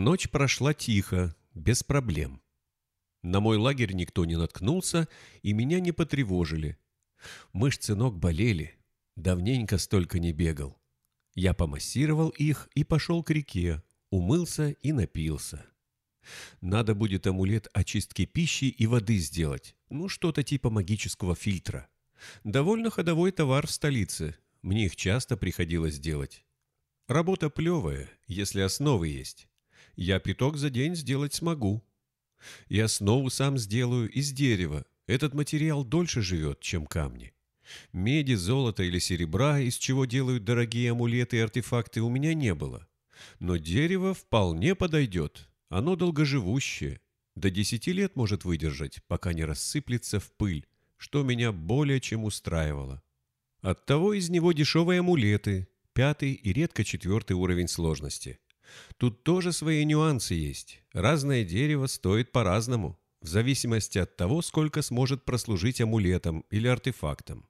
Ночь прошла тихо, без проблем. На мой лагерь никто не наткнулся, и меня не потревожили. Мышцы ног болели. Давненько столько не бегал. Я помассировал их и пошел к реке, умылся и напился. Надо будет амулет очистки пищи и воды сделать, ну что-то типа магического фильтра. Довольно ходовой товар в столице, мне их часто приходилось делать. Работа плевая, если основы есть. Я пяток за день сделать смогу. И основу сам сделаю из дерева. Этот материал дольше живет, чем камни. Меди, золота или серебра, из чего делают дорогие амулеты и артефакты, у меня не было. Но дерево вполне подойдет. Оно долгоживущее. До десяти лет может выдержать, пока не рассыплется в пыль, что меня более чем устраивало. Оттого из него дешевые амулеты, пятый и редко четвертый уровень сложности. Тут тоже свои нюансы есть. Разное дерево стоит по-разному, в зависимости от того, сколько сможет прослужить амулетом или артефактом.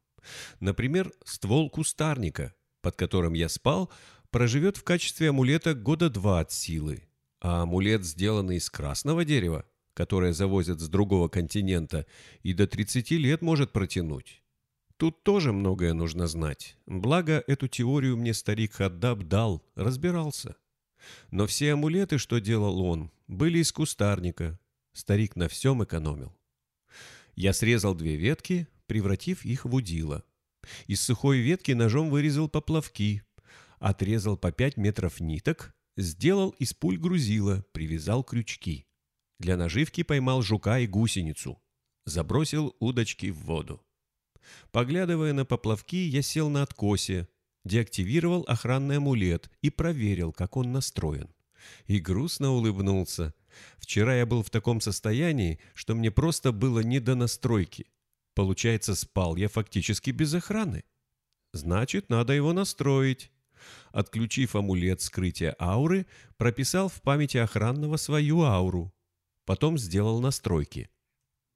Например, ствол кустарника, под которым я спал, проживет в качестве амулета года два от силы, а амулет, сделанный из красного дерева, которое завозят с другого континента, и до 30 лет может протянуть. Тут тоже многое нужно знать. Благо, эту теорию мне старик Хаддаб дал, разбирался. Но все амулеты, что делал он, были из кустарника. Старик на всем экономил. Я срезал две ветки, превратив их в удила. Из сухой ветки ножом вырезал поплавки, отрезал по пять метров ниток, сделал из пуль грузила, привязал крючки. Для наживки поймал жука и гусеницу. Забросил удочки в воду. Поглядывая на поплавки, я сел на откосе, деактивировал охранный амулет и проверил, как он настроен. И грустно улыбнулся. Вчера я был в таком состоянии, что мне просто было не до настройки. Получается, спал я фактически без охраны. Значит, надо его настроить. Отключив амулет скрытия ауры, прописал в памяти охранного свою ауру. Потом сделал настройки.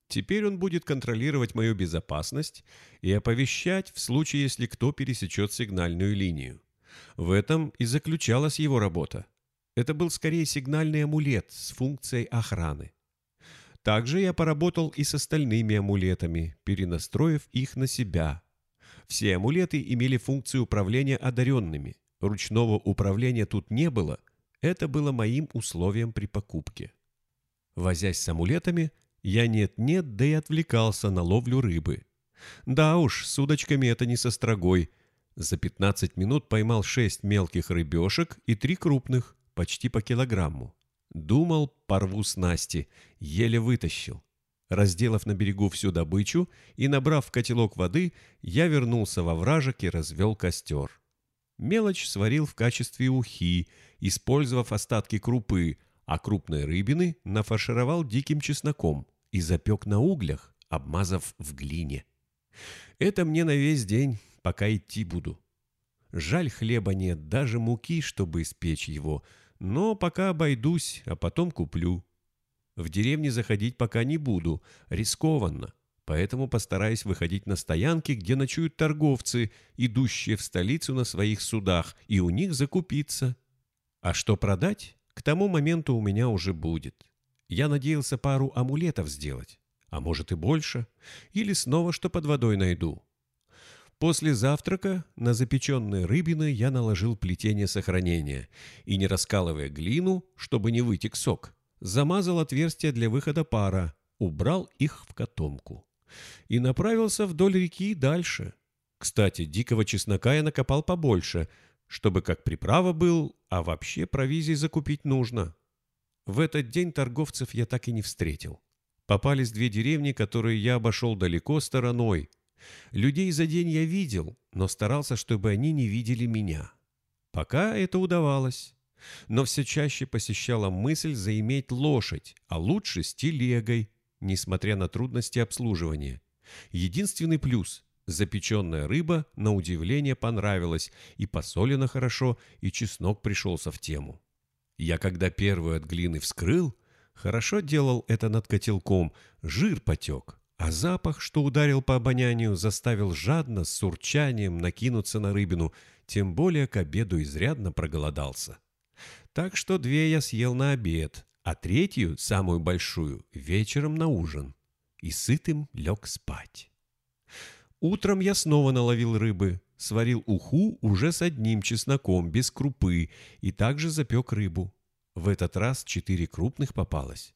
Теперь он будет контролировать мою безопасность и оповещать в случае, если кто пересечет сигнальную линию. В этом и заключалась его работа. Это был скорее сигнальный амулет с функцией охраны. Также я поработал и с остальными амулетами, перенастроив их на себя. Все амулеты имели функцию управления одаренными. Ручного управления тут не было. Это было моим условием при покупке. Возясь с амулетами, я нет-нет, да и отвлекался на ловлю рыбы. Да уж, с удочками это не со строгой. За 15 минут поймал 6 мелких рыбешек и 3 крупных, почти по килограмму. Думал, порву снасти, еле вытащил. Разделав на берегу всю добычу и набрав в котелок воды, я вернулся во вражек и развел костер. Мелочь сварил в качестве ухи, использовав остатки крупы, а крупной рыбины нафаршировал диким чесноком и запек на углях, обмазав в глине. Это мне на весь день, пока идти буду. Жаль, хлеба нет, даже муки, чтобы испечь его, но пока обойдусь, а потом куплю. В деревне заходить пока не буду, рискованно, поэтому постараюсь выходить на стоянки, где ночуют торговцы, идущие в столицу на своих судах, и у них закупиться. А что продать, к тому моменту у меня уже будет. Я надеялся пару амулетов сделать, а может и больше, или снова что под водой найду. После завтрака на запеченные рыбины я наложил плетение сохранения и, не раскалывая глину, чтобы не вытек сок, замазал отверстия для выхода пара, убрал их в котомку и направился вдоль реки дальше. Кстати, дикого чеснока я накопал побольше, чтобы как приправа был, а вообще провизии закупить нужно. В этот день торговцев я так и не встретил. Попались две деревни, которые я обошел далеко стороной. Людей за день я видел, но старался, чтобы они не видели меня. Пока это удавалось. Но все чаще посещала мысль заиметь лошадь, а лучше с телегой, несмотря на трудности обслуживания. Единственный плюс – запеченная рыба, на удивление, понравилась, и посолена хорошо, и чеснок пришелся в тему. Я когда первую от глины вскрыл, хорошо делал это над котелком, жир потек, а запах, что ударил по обонянию, заставил жадно с урчанием накинуться на рыбину, тем более к обеду изрядно проголодался. Так что две я съел на обед, а третью, самую большую, вечером на ужин. И сытым лег спать. Утром я снова наловил рыбы, сварил уху уже с одним чесноком, без крупы, и также запек рыбу. В этот раз четыре крупных попалось.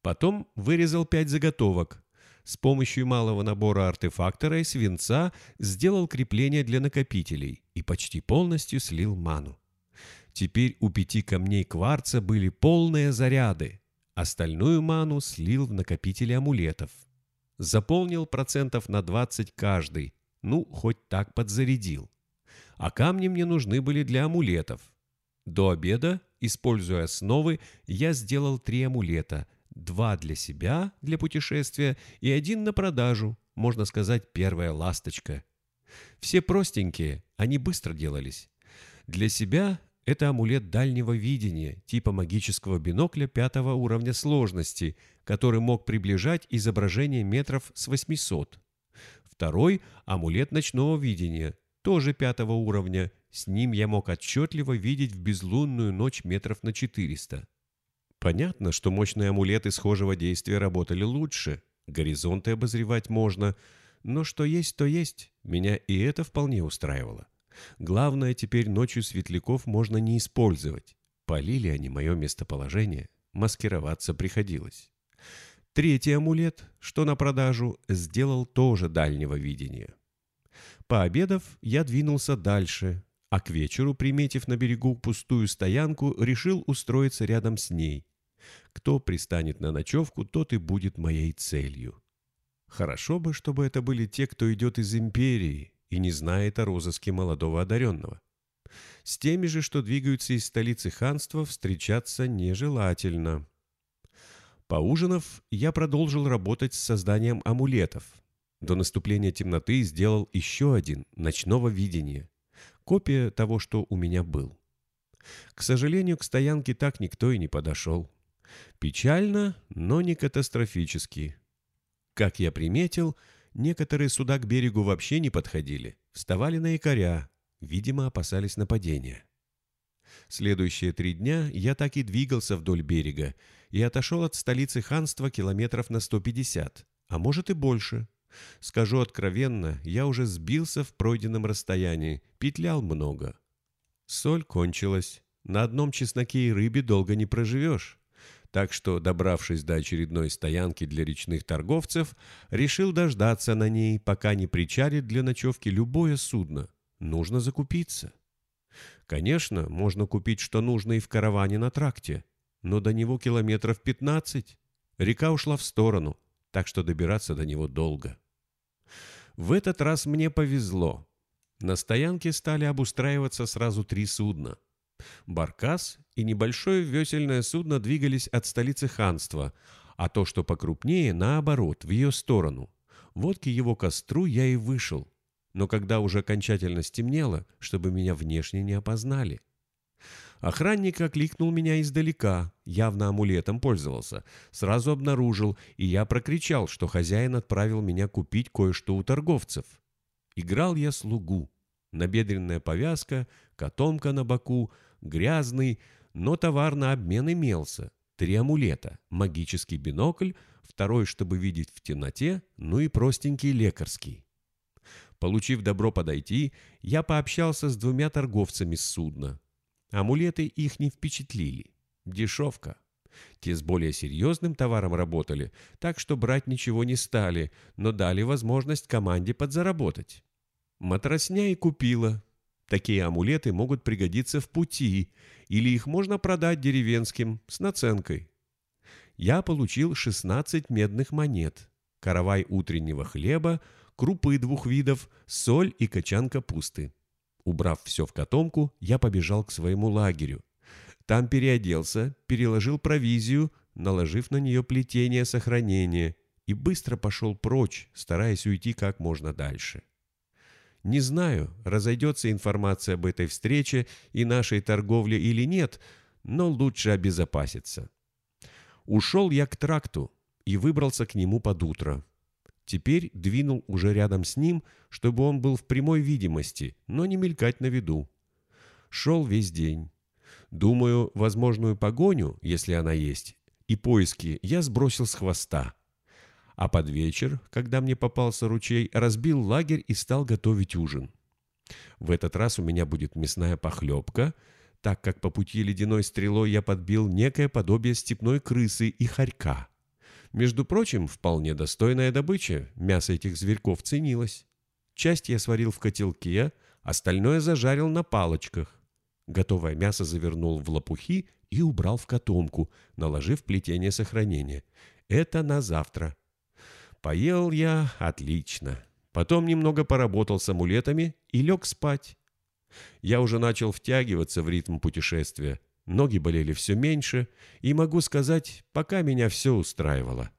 Потом вырезал пять заготовок. С помощью малого набора артефактора и свинца сделал крепление для накопителей и почти полностью слил ману. Теперь у пяти камней кварца были полные заряды. Остальную ману слил в накопители амулетов. Заполнил процентов на 20 каждый, ну, хоть так подзарядил. А камни мне нужны были для амулетов. До обеда, используя основы, я сделал три амулета. Два для себя, для путешествия, и один на продажу, можно сказать, первая ласточка. Все простенькие, они быстро делались. Для себя это амулет дальнего видения, типа магического бинокля пятого уровня сложности, который мог приближать изображение метров с 800. Второй – амулет ночного видения, тоже пятого уровня. С ним я мог отчетливо видеть в безлунную ночь метров на 400. Понятно, что мощные амулеты схожего действия работали лучше. Горизонты обозревать можно. Но что есть, то есть. Меня и это вполне устраивало. Главное, теперь ночью светляков можно не использовать. Полили они мое местоположение, маскироваться приходилось. Третий амулет, что на продажу, сделал тоже дальнего видения. Пообедав, я двинулся дальше, а к вечеру, приметив на берегу пустую стоянку, решил устроиться рядом с ней. Кто пристанет на ночевку, тот и будет моей целью. Хорошо бы, чтобы это были те, кто идет из империи, и не знает о розыске молодого одаренного. С теми же, что двигаются из столицы ханства, встречаться нежелательно. Поужинав, я продолжил работать с созданием амулетов. До наступления темноты сделал еще один, ночного видения. Копия того, что у меня был. К сожалению, к стоянке так никто и не подошел. Печально, но не катастрофически. Как я приметил, Некоторые суда к берегу вообще не подходили, вставали на якоря, видимо, опасались нападения. Следующие три дня я так и двигался вдоль берега и отошел от столицы ханства километров на 150, а может и больше. Скажу откровенно, я уже сбился в пройденном расстоянии, петлял много. Соль кончилась. На одном чесноке и рыбе долго не проживешь так что, добравшись до очередной стоянки для речных торговцев, решил дождаться на ней, пока не причалит для ночевки любое судно. Нужно закупиться. Конечно, можно купить что нужно и в караване на тракте, но до него километров 15. Река ушла в сторону, так что добираться до него долго. В этот раз мне повезло. На стоянке стали обустраиваться сразу три судна — Баркас и небольшое весельное судно двигались от столицы ханства, а то, что покрупнее, наоборот, в ее сторону. Вот к его костру я и вышел. Но когда уже окончательно стемнело, чтобы меня внешне не опознали. Охранник окликнул меня издалека, явно амулетом пользовался. Сразу обнаружил, и я прокричал, что хозяин отправил меня купить кое-что у торговцев. Играл я слугу. Набедренная повязка, котомка на боку — грязный, но товар на обмен имелся. Три амулета, магический бинокль, второй, чтобы видеть в темноте, ну и простенький лекарский. Получив добро подойти, я пообщался с двумя торговцами с судна. Амулеты их не впечатлили. Дешевка. Те с более серьезным товаром работали, так что брать ничего не стали, но дали возможность команде подзаработать. Матросня и купила, Такие амулеты могут пригодиться в пути, или их можно продать деревенским с наценкой. Я получил 16 медных монет, каравай утреннего хлеба, крупы двух видов, соль и качан капусты. Убрав все в котомку, я побежал к своему лагерю. Там переоделся, переложил провизию, наложив на нее плетение сохранения, и быстро пошел прочь, стараясь уйти как можно дальше. Не знаю, разойдется информация об этой встрече и нашей торговле или нет, но лучше обезопаситься. Ушел я к тракту и выбрался к нему под утро. Теперь двинул уже рядом с ним, чтобы он был в прямой видимости, но не мелькать на виду. Шел весь день. Думаю, возможную погоню, если она есть, и поиски я сбросил с хвоста. А под вечер, когда мне попался ручей, разбил лагерь и стал готовить ужин. В этот раз у меня будет мясная похлебка, так как по пути ледяной стрелой я подбил некое подобие степной крысы и хорька. Между прочим, вполне достойная добыча, мясо этих зверьков ценилось. Часть я сварил в котелке, остальное зажарил на палочках. Готовое мясо завернул в лопухи и убрал в котомку, наложив плетение сохранения. Это на завтра. Поел я отлично. Потом немного поработал с амулетами и лег спать. Я уже начал втягиваться в ритм путешествия. Ноги болели все меньше, и, могу сказать, пока меня все устраивало.